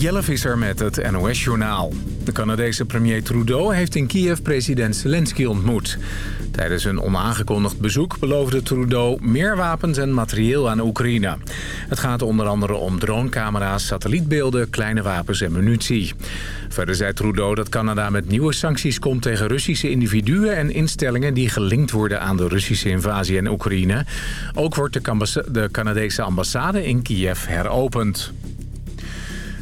Jelle Visser met het NOS-journaal. De Canadese premier Trudeau heeft in Kiev president Zelensky ontmoet. Tijdens een onaangekondigd bezoek beloofde Trudeau meer wapens en materieel aan Oekraïne. Het gaat onder andere om dronecamera's, satellietbeelden, kleine wapens en munitie. Verder zei Trudeau dat Canada met nieuwe sancties komt tegen Russische individuen en instellingen die gelinkt worden aan de Russische invasie in Oekraïne. Ook wordt de Canadese ambassade in Kiev heropend.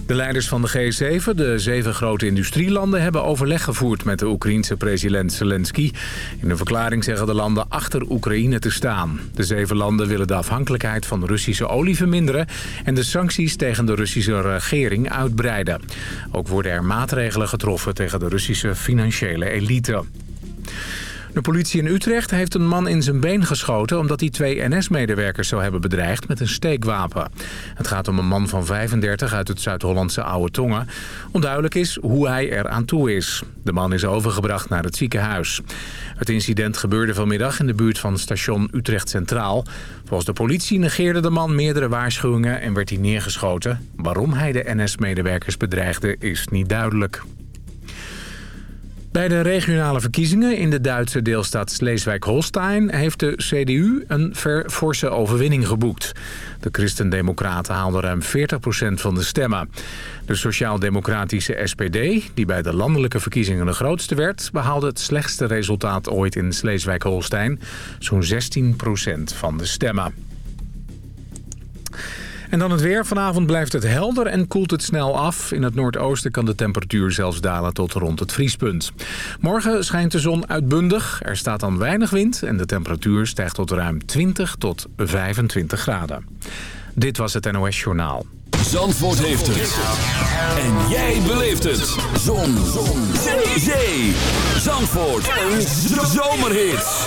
De leiders van de G7, de zeven grote industrielanden... hebben overleg gevoerd met de Oekraïense president Zelensky. In een verklaring zeggen de landen achter Oekraïne te staan. De zeven landen willen de afhankelijkheid van Russische olie verminderen... en de sancties tegen de Russische regering uitbreiden. Ook worden er maatregelen getroffen tegen de Russische financiële elite. De politie in Utrecht heeft een man in zijn been geschoten... omdat hij twee NS-medewerkers zou hebben bedreigd met een steekwapen. Het gaat om een man van 35 uit het Zuid-Hollandse Oude Tongen. Onduidelijk is hoe hij er aan toe is. De man is overgebracht naar het ziekenhuis. Het incident gebeurde vanmiddag in de buurt van station Utrecht Centraal. Volgens de politie negeerde de man meerdere waarschuwingen en werd hij neergeschoten. Waarom hij de NS-medewerkers bedreigde is niet duidelijk. Bij de regionale verkiezingen in de Duitse deelstaat Sleeswijk-Holstein... heeft de CDU een forse overwinning geboekt. De christendemocraten haalden ruim 40% van de stemmen. De sociaal-democratische SPD, die bij de landelijke verkiezingen de grootste werd... behaalde het slechtste resultaat ooit in Sleeswijk-Holstein. Zo'n 16% van de stemmen. En dan het weer. Vanavond blijft het helder en koelt het snel af. In het noordoosten kan de temperatuur zelfs dalen tot rond het vriespunt. Morgen schijnt de zon uitbundig. Er staat dan weinig wind en de temperatuur stijgt tot ruim 20 tot 25 graden. Dit was het NOS Journaal. Zandvoort heeft het. En jij beleeft het. Zon. zon. Zee. Zandvoort. Een zomerhit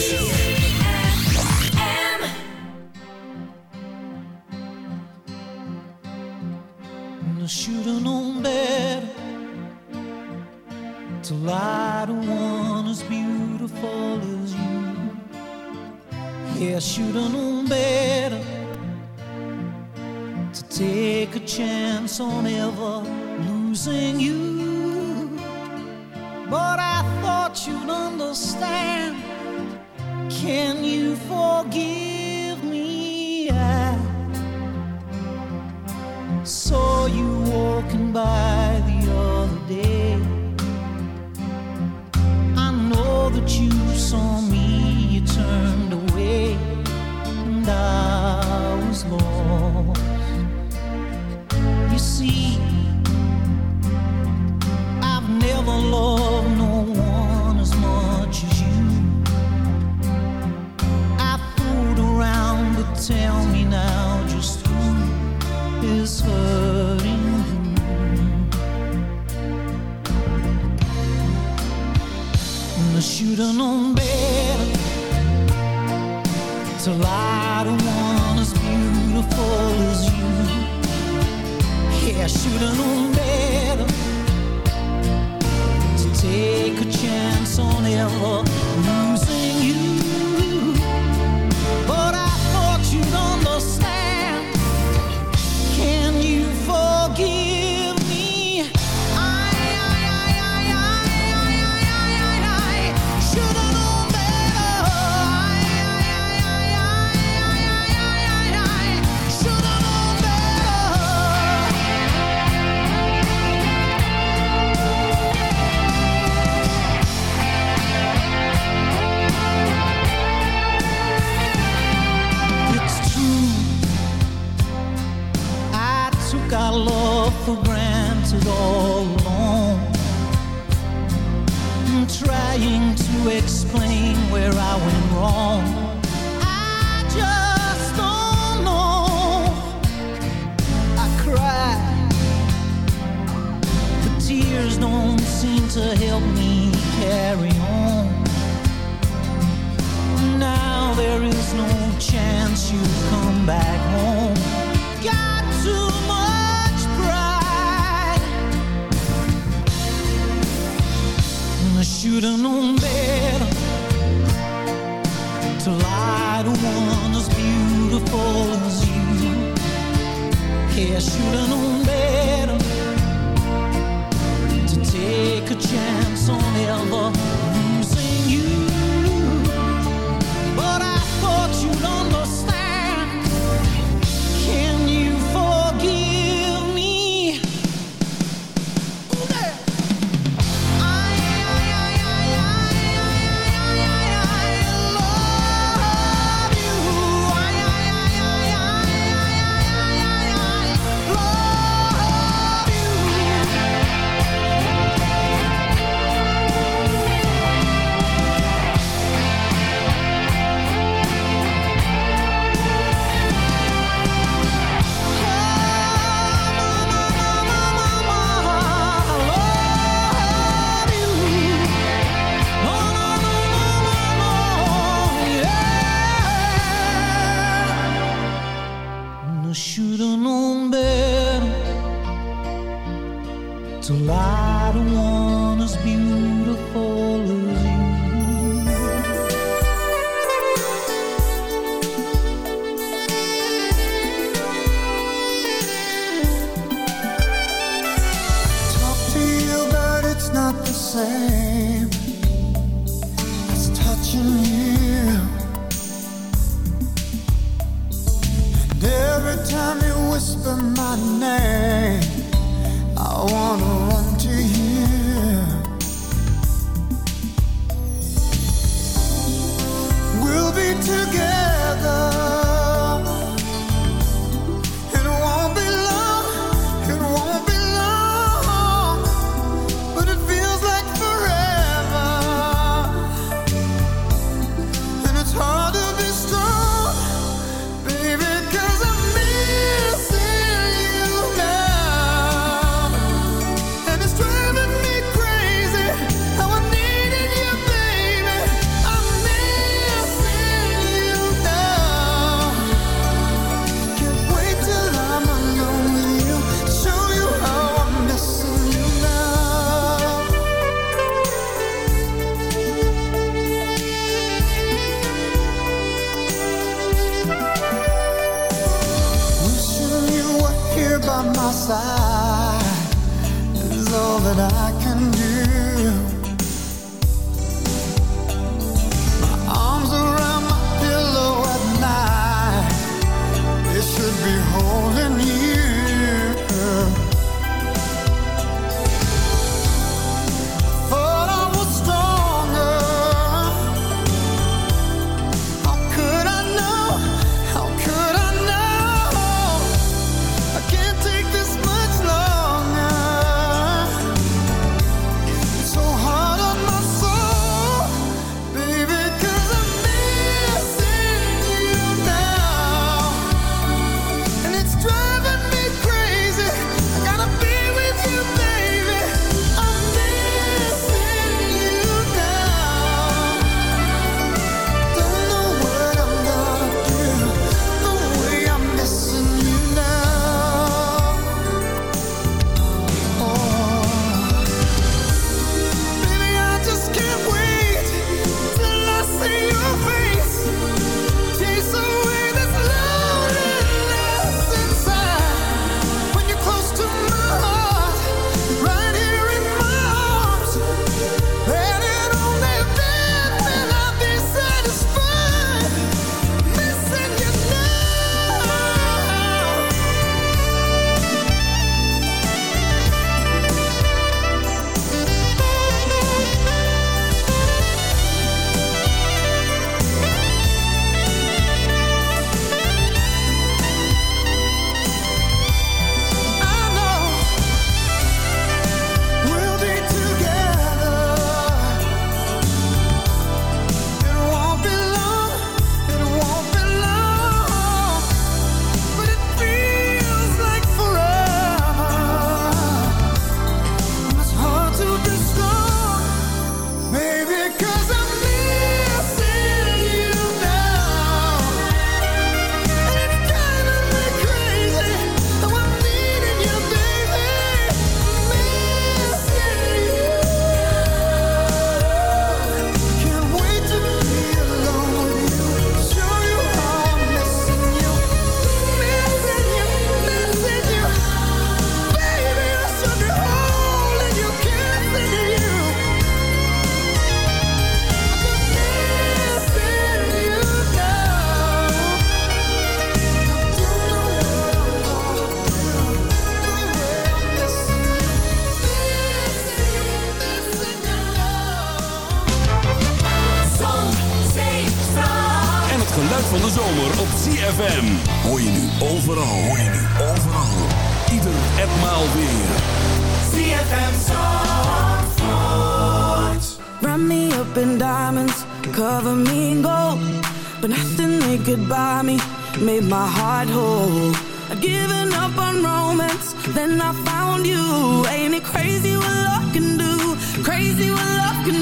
thought you'd understand. Can you forgive me? I so mano explain where I went wrong. I just don't know. I cry, but tears don't seem to help me. Every time you whisper my name, I wanna run. ZFM. Hoor je nu overal. Hoor je nu overal. Ieder en maal weer. ZFM Zandvoort. Wrap me up in diamonds. Cover me in gold. But nothing they could buy me. Made my heart whole. I'd given up on romance. Then I found you. Ain't it crazy what love can do? Crazy what love can do.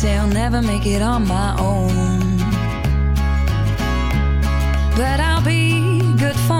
say I'll never make it on my own. But I'll be good for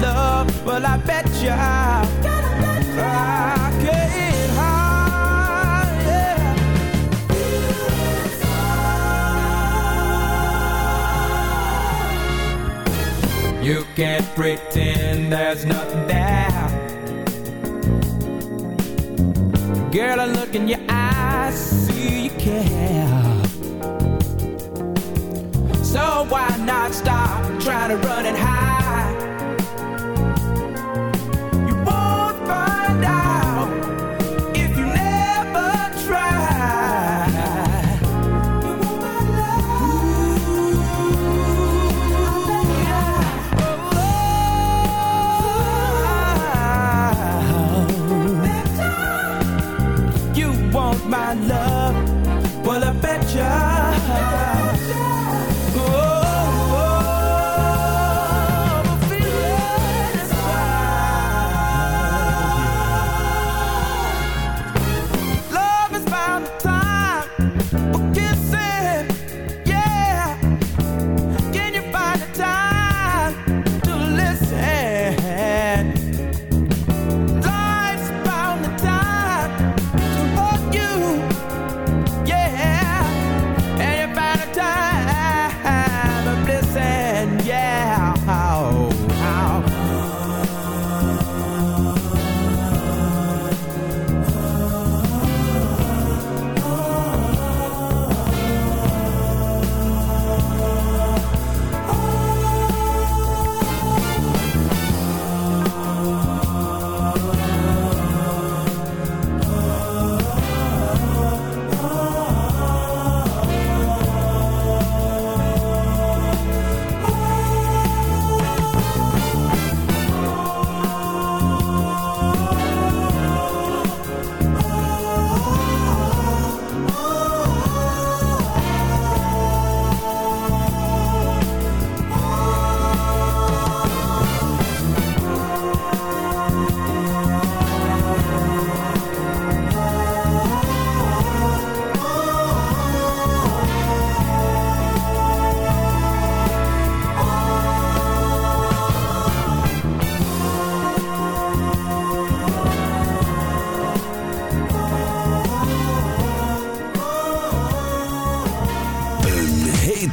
Love. Well, I bet ya. I can't hide. yeah. You can't pretend there's nothing there. Girl, I look in your eyes, see you care. So why not stop trying to run and hide?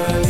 you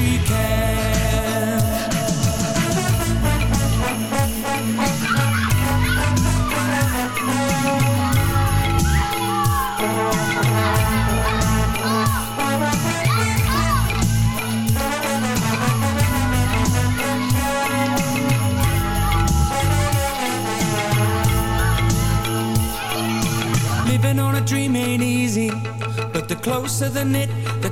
she can. Living on a dream ain't easy, but the closer the knit,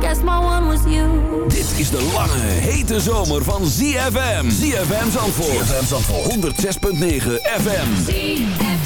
Guess my one was you. Dit is de lange, hete zomer van ZFM. ZFM Zandvoort. ZFM Zandvoort. 106.9 FM. Now